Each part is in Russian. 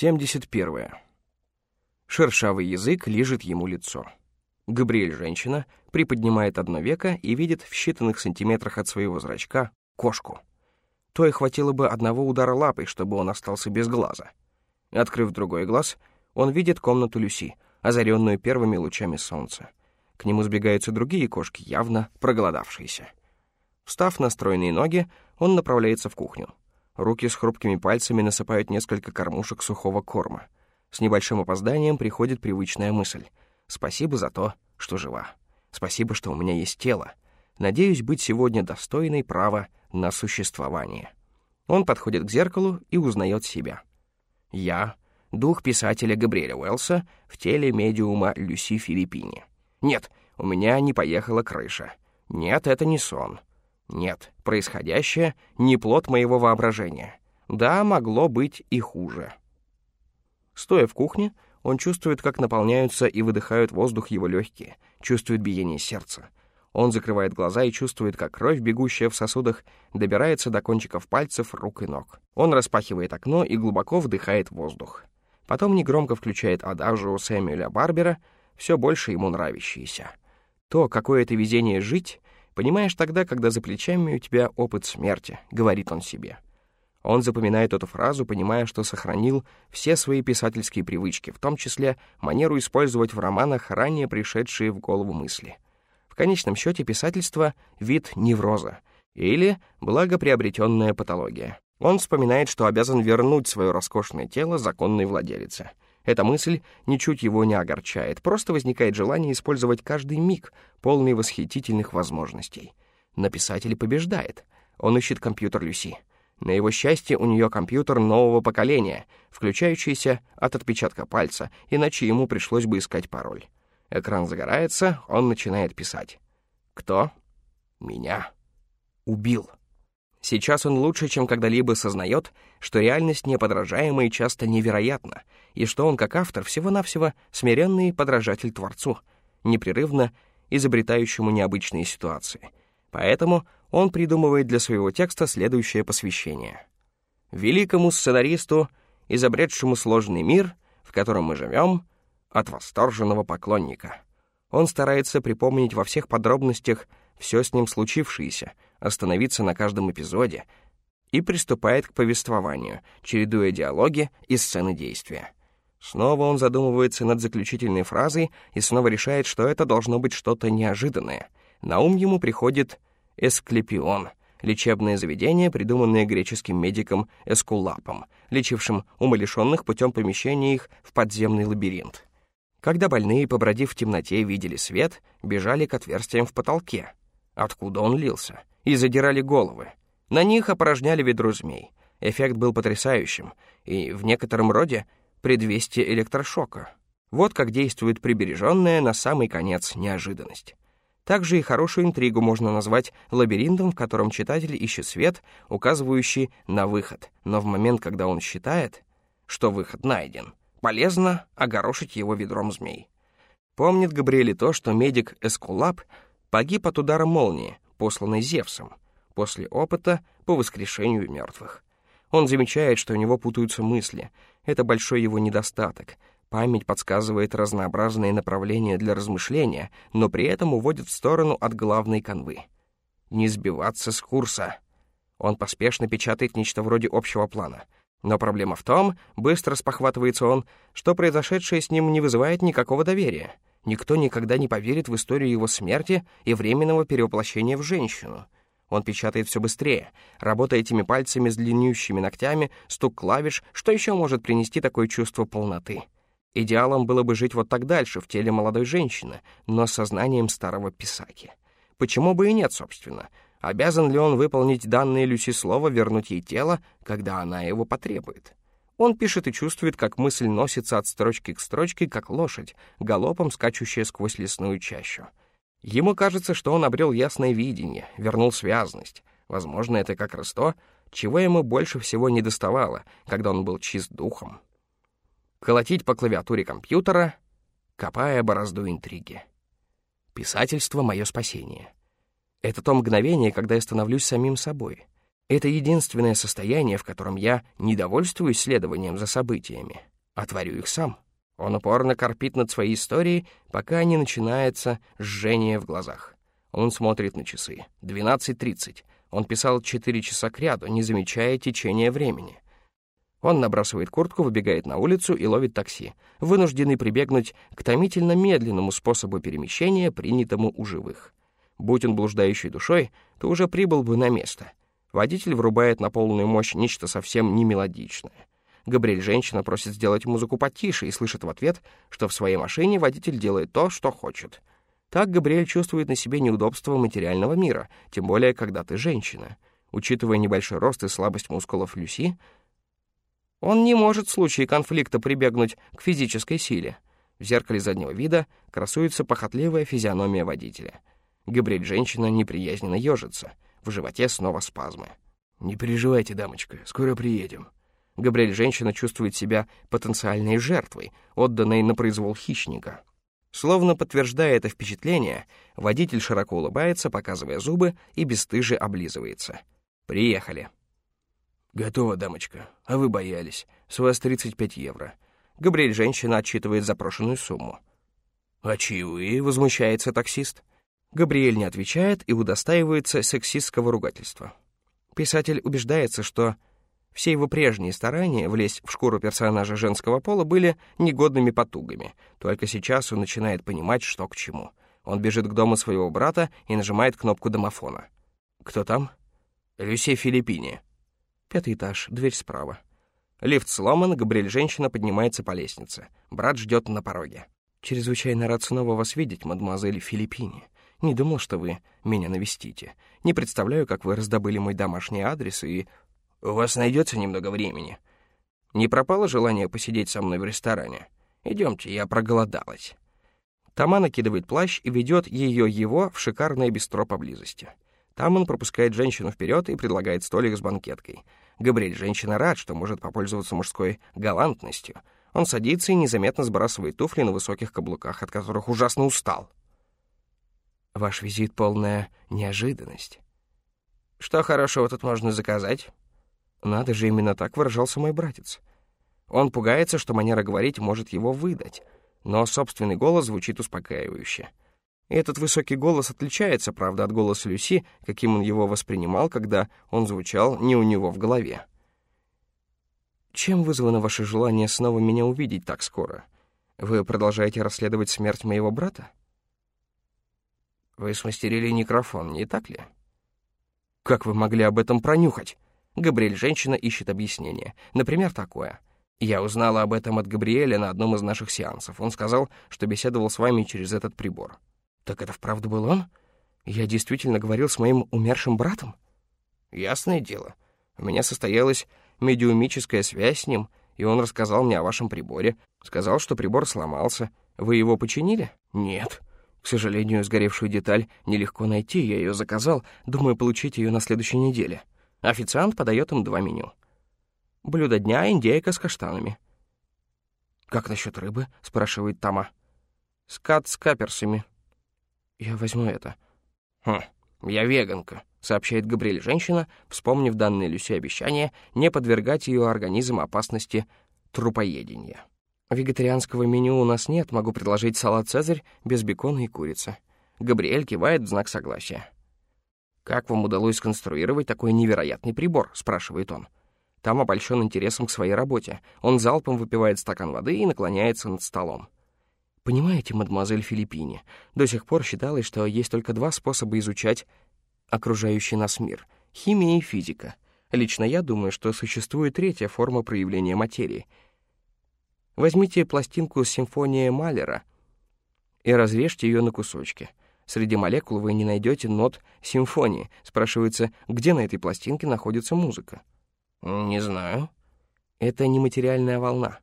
71. Шершавый язык лижет ему лицо. Габриэль, женщина, приподнимает одно веко и видит в считанных сантиметрах от своего зрачка кошку. То и хватило бы одного удара лапой, чтобы он остался без глаза. Открыв другой глаз, он видит комнату Люси, озаренную первыми лучами солнца. К нему сбегаются другие кошки, явно проголодавшиеся. Встав на стройные ноги, он направляется в кухню. Руки с хрупкими пальцами насыпают несколько кормушек сухого корма. С небольшим опозданием приходит привычная мысль. «Спасибо за то, что жива. Спасибо, что у меня есть тело. Надеюсь быть сегодня достойной права на существование». Он подходит к зеркалу и узнает себя. «Я — дух писателя Габриэля Уэллса в теле медиума Люси Филиппини. Нет, у меня не поехала крыша. Нет, это не сон. Нет, происходящее — не плод моего воображения. Да, могло быть и хуже. Стоя в кухне, он чувствует, как наполняются и выдыхают воздух его легкие, чувствует биение сердца. Он закрывает глаза и чувствует, как кровь, бегущая в сосудах, добирается до кончиков пальцев, рук и ног. Он распахивает окно и глубоко вдыхает воздух. Потом негромко включает адажу Сэмюэля Барбера, все больше ему нравящиеся. То, какое это везение жить, Понимаешь тогда, когда за плечами у тебя опыт смерти, говорит он себе. Он запоминает эту фразу, понимая, что сохранил все свои писательские привычки, в том числе манеру использовать в романах ранее пришедшие в голову мысли. В конечном счете писательство — вид невроза или благоприобретенная патология. Он вспоминает, что обязан вернуть свое роскошное тело законной владелице — эта мысль ничуть его не огорчает, просто возникает желание использовать каждый миг, полный восхитительных возможностей. Но писатель побеждает. Он ищет компьютер Люси. На его счастье, у нее компьютер нового поколения, включающийся от отпечатка пальца, иначе ему пришлось бы искать пароль. Экран загорается, он начинает писать. «Кто? Меня. Убил». Сейчас он лучше, чем когда-либо сознает, что реальность неподражаема и часто невероятна, и что он, как автор, всего-навсего смиренный подражатель Творцу, непрерывно изобретающему необычные ситуации. Поэтому он придумывает для своего текста следующее посвящение. «Великому сценаристу, изобретшему сложный мир, в котором мы живем, от восторженного поклонника». Он старается припомнить во всех подробностях все с ним случившееся, остановиться на каждом эпизоде и приступает к повествованию, чередуя диалоги и сцены действия. Снова он задумывается над заключительной фразой и снова решает, что это должно быть что-то неожиданное. На ум ему приходит «эсклепион», лечебное заведение, придуманное греческим медиком Эскулапом, лечившим умалишенных путем помещения их в подземный лабиринт. Когда больные, побродив в темноте, видели свет, бежали к отверстиям в потолке, откуда он лился, и задирали головы. На них опорожняли ведро змей. Эффект был потрясающим и в некотором роде предвестие электрошока. Вот как действует прибереженная на самый конец неожиданность. Также и хорошую интригу можно назвать лабиринтом, в котором читатель ищет свет, указывающий на выход, но в момент, когда он считает, что выход найден, полезно огорошить его ведром змей. Помнит Габриэль то, что медик Эскулап погиб от удара молнии, посланной Зевсом, после опыта по воскрешению мертвых. Он замечает, что у него путаются мысли. Это большой его недостаток. Память подсказывает разнообразные направления для размышления, но при этом уводит в сторону от главной канвы. Не сбиваться с курса. Он поспешно печатает нечто вроде общего плана. Но проблема в том, быстро спохватывается он, что произошедшее с ним не вызывает никакого доверия. Никто никогда не поверит в историю его смерти и временного перевоплощения в женщину. Он печатает все быстрее, работая этими пальцами с длиннющими ногтями, стук клавиш, что еще может принести такое чувство полноты. Идеалом было бы жить вот так дальше, в теле молодой женщины, но с сознанием старого писаки. Почему бы и нет, собственно? Обязан ли он выполнить данное Люси слово, вернуть ей тело, когда она его потребует? Он пишет и чувствует, как мысль носится от строчки к строчке, как лошадь, галопом скачущая сквозь лесную чащу. Ему кажется, что он обрел ясное видение, вернул связность. Возможно, это как раз то, чего ему больше всего не доставало, когда он был чист духом. Колотить по клавиатуре компьютера, копая борозду интриги. Писательство — мое спасение. Это то мгновение, когда я становлюсь самим собой. Это единственное состояние, в котором я не довольствуюсь следованием за событиями, а творю их сам. Он упорно корпит над своей историей, пока не начинается жжение в глазах. Он смотрит на часы. 12.30. Он писал 4 часа кряду, не замечая течения времени. Он набрасывает куртку, выбегает на улицу и ловит такси, вынужденный прибегнуть к томительно медленному способу перемещения, принятому у живых. Будь он блуждающей душой, то уже прибыл бы на место. Водитель врубает на полную мощь нечто совсем не мелодичное. Габриэль женщина просит сделать музыку потише и слышит в ответ, что в своей машине водитель делает то, что хочет. Так Габриэль чувствует на себе неудобства материального мира, тем более, когда ты женщина. Учитывая небольшой рост и слабость мускулов Люси, он не может в случае конфликта прибегнуть к физической силе. В зеркале заднего вида красуется похотливая физиономия водителя. Габриэль женщина неприязненно ежится — в животе снова спазмы. «Не переживайте, дамочка, скоро приедем». Габриэль женщина чувствует себя потенциальной жертвой, отданной на произвол хищника. Словно подтверждая это впечатление, водитель широко улыбается, показывая зубы, и бесстыже облизывается. «Приехали». «Готово, дамочка. А вы боялись. С вас 35 евро». Габриэль женщина отчитывает запрошенную сумму. «А чаевые?» — возмущается таксист. Габриэль не отвечает и удостаивается сексистского ругательства. Писатель убеждается, что все его прежние старания влезть в шкуру персонажа женского пола были негодными потугами. Только сейчас он начинает понимать, что к чему. Он бежит к дому своего брата и нажимает кнопку домофона. «Кто там?» «Люси Филиппини». Пятый этаж, дверь справа. Лифт сломан, Габриэль женщина поднимается по лестнице. Брат ждет на пороге. «Чрезвычайно рад снова вас видеть, мадемуазель Филиппини. Не думал, что вы меня навестите. Не представляю, как вы раздобыли мой домашний адрес и... У вас найдется немного времени. Не пропало желание посидеть со мной в ресторане? Идемте, я проголодалась. Тома накидывает плащ и ведет ее его в шикарное бистро поблизости. Там он пропускает женщину вперед и предлагает столик с банкеткой. Габриэль, женщина, рад, что может попользоваться мужской галантностью. Он садится и незаметно сбрасывает туфли на высоких каблуках, от которых ужасно устал. Ваш визит — полная неожиданность. Что хорошего тут можно заказать? Надо же, именно так выражался мой братец. Он пугается, что манера говорить может его выдать, но собственный голос звучит успокаивающе. Этот высокий голос отличается, правда, от голоса Люси, каким он его воспринимал, когда он звучал не у него в голове. «Чем вызвано ваше желание снова меня увидеть так скоро? Вы продолжаете расследовать смерть моего брата?» Вы смастерили микрофон, не так ли? Как вы могли об этом пронюхать? Габриэль женщина ищет объяснение. Например, такое. Я узнала об этом от Габриэля на одном из наших сеансов. Он сказал, что беседовал с вами через этот прибор. Так это вправду был он? Я действительно говорил с моим умершим братом? Ясное дело. У меня состоялась медиумическая связь с ним, и он рассказал мне о вашем приборе. Сказал, что прибор сломался. Вы его починили? Нет. К сожалению, сгоревшую деталь нелегко найти, я ее заказал, думаю получить ее на следующей неделе. Официант подает им два меню. Блюдо дня — индейка с каштанами. «Как насчет рыбы?» — спрашивает Тама. «Скат с каперсами». «Я возьму это». «Хм, я веганка», — сообщает Габриэль женщина, вспомнив данное Люси обещание не подвергать ее организм опасности трупоедения. «Вегетарианского меню у нас нет, могу предложить салат «Цезарь» без бекона и курицы». Габриэль кивает в знак согласия. «Как вам удалось сконструировать такой невероятный прибор?» — спрашивает он. Там обольщен интересом к своей работе. Он залпом выпивает стакан воды и наклоняется над столом. Понимаете, мадемуазель Филиппини, до сих пор считалось, что есть только два способа изучать окружающий нас мир — химия и физика. Лично я думаю, что существует третья форма проявления материи — Возьмите пластинку симфонии Малера и разрежьте ее на кусочки. Среди молекул вы не найдете нот симфонии. Спрашивается, где на этой пластинке находится музыка? Не знаю. Это нематериальная волна.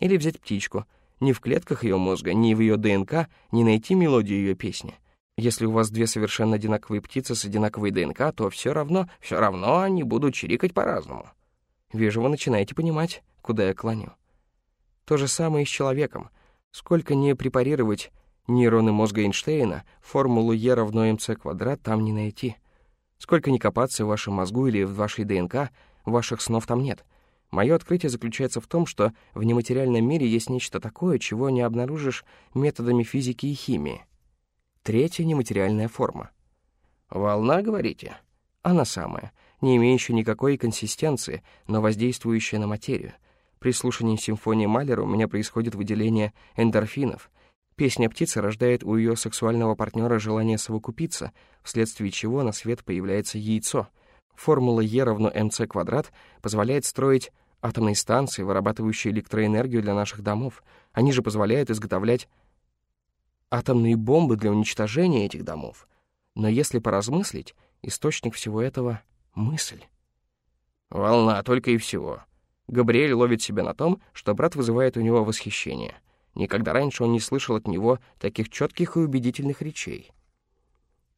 Или взять птичку. Ни в клетках ее мозга, ни в ее ДНК не найти мелодию ее песни. Если у вас две совершенно одинаковые птицы с одинаковой ДНК, то все равно, все равно они будут чирикать по-разному. Вижу, вы начинаете понимать, куда я клоню. То же самое и с человеком. Сколько не препарировать нейроны мозга Эйнштейна, формулу Е равно МЦ квадрат там не найти. Сколько ни копаться в вашем мозгу или в вашей ДНК, ваших снов там нет. Мое открытие заключается в том, что в нематериальном мире есть нечто такое, чего не обнаружишь методами физики и химии. Третья нематериальная форма. «Волна, говорите?» Она самая, не имеющая никакой консистенции, но воздействующая на материю. При слушании симфонии Малера у меня происходит выделение эндорфинов. Песня птицы рождает у ее сексуального партнера желание совокупиться, вследствие чего на свет появляется яйцо. Формула Е равно МЦ квадрат позволяет строить атомные станции, вырабатывающие электроэнергию для наших домов. Они же позволяют изготовлять атомные бомбы для уничтожения этих домов. Но если поразмыслить, источник всего этого — мысль. Волна только и всего. Габриэль ловит себя на том, что брат вызывает у него восхищение. Никогда раньше он не слышал от него таких четких и убедительных речей.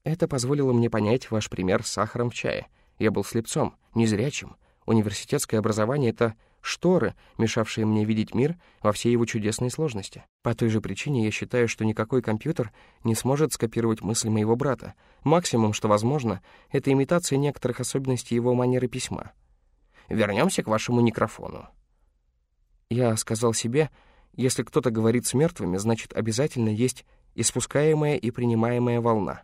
Это позволило мне понять ваш пример с сахаром в чае. Я был слепцом, незрячим. Университетское образование — это шторы, мешавшие мне видеть мир во всей его чудесной сложности. По той же причине я считаю, что никакой компьютер не сможет скопировать мысли моего брата. Максимум, что возможно, это имитация некоторых особенностей его манеры письма. Вернемся к вашему микрофону. Я сказал себе, если кто-то говорит с мертвыми, значит, обязательно есть испускаемая и принимаемая волна.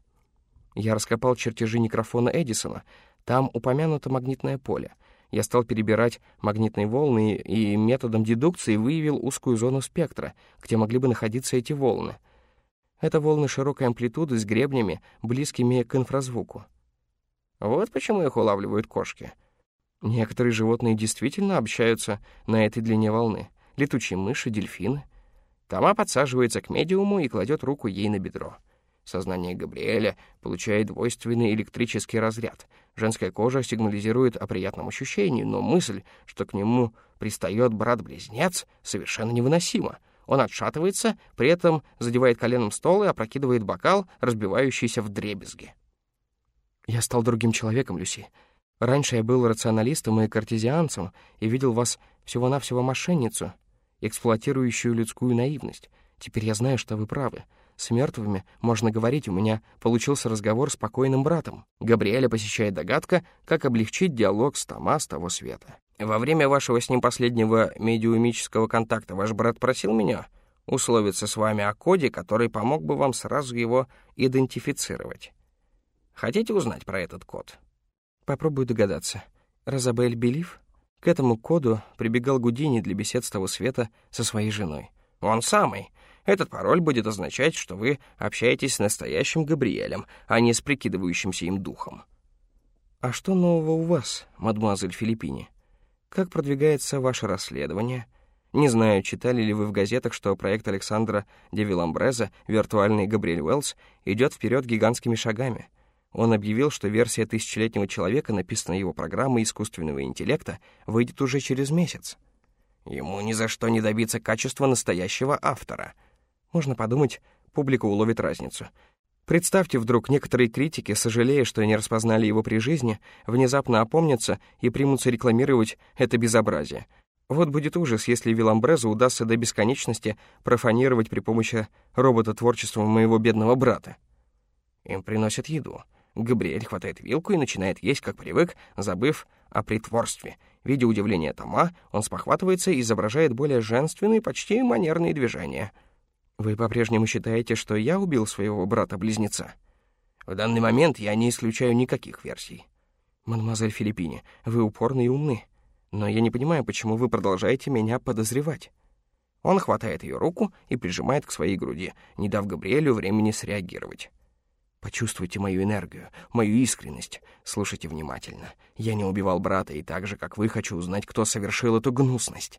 Я раскопал чертежи микрофона Эдисона. Там упомянуто магнитное поле. Я стал перебирать магнитные волны и методом дедукции выявил узкую зону спектра, где могли бы находиться эти волны. Это волны широкой амплитуды с гребнями, близкими к инфразвуку. Вот почему их улавливают кошки — Некоторые животные действительно общаются на этой длине волны. Летучие мыши, дельфины. Тома подсаживается к медиуму и кладет руку ей на бедро. Сознание Габриэля получает двойственный электрический разряд. Женская кожа сигнализирует о приятном ощущении, но мысль, что к нему пристает брат-близнец, совершенно невыносима. Он отшатывается, при этом задевает коленом стол и опрокидывает бокал, разбивающийся в дребезги. «Я стал другим человеком, Люси. Раньше я был рационалистом и картезианцем и видел вас всего-навсего мошенницу, эксплуатирующую людскую наивность. Теперь я знаю, что вы правы. С мертвыми можно говорить, у меня получился разговор с покойным братом. Габриэля посещает догадка, как облегчить диалог с Тома с того света. Во время вашего с ним последнего медиумического контакта ваш брат просил меня условиться с вами о коде, который помог бы вам сразу его идентифицировать. Хотите узнать про этот код? Попробую догадаться. Розабель Белив? К этому коду прибегал Гудини для бесед с того света со своей женой. Он самый. Этот пароль будет означать, что вы общаетесь с настоящим Габриэлем, а не с прикидывающимся им духом. А что нового у вас, мадемуазель Филиппини? Как продвигается ваше расследование? Не знаю, читали ли вы в газетах, что проект Александра Девиламбреза «Виртуальный Габриэль Уэллс» идет вперед гигантскими шагами — он объявил, что версия тысячелетнего человека, написанная его программой искусственного интеллекта, выйдет уже через месяц. Ему ни за что не добиться качества настоящего автора. Можно подумать, публика уловит разницу. Представьте вдруг, некоторые критики, сожалея, что не распознали его при жизни, внезапно опомнятся и примутся рекламировать это безобразие. Вот будет ужас, если Виламбрезу удастся до бесконечности профанировать при помощи робота творчества моего бедного брата. Им приносят еду — Габриэль хватает вилку и начинает есть, как привык, забыв о притворстве. Видя удивление Тома, он спохватывается и изображает более женственные, почти манерные движения. «Вы по-прежнему считаете, что я убил своего брата-близнеца?» «В данный момент я не исключаю никаких версий». «Мадемуазель Филиппини, вы упорны и умны. Но я не понимаю, почему вы продолжаете меня подозревать». Он хватает ее руку и прижимает к своей груди, не дав Габриэлю времени среагировать. Почувствуйте мою энергию, мою искренность. Слушайте внимательно. Я не убивал брата, и так же, как вы, хочу узнать, кто совершил эту гнусность.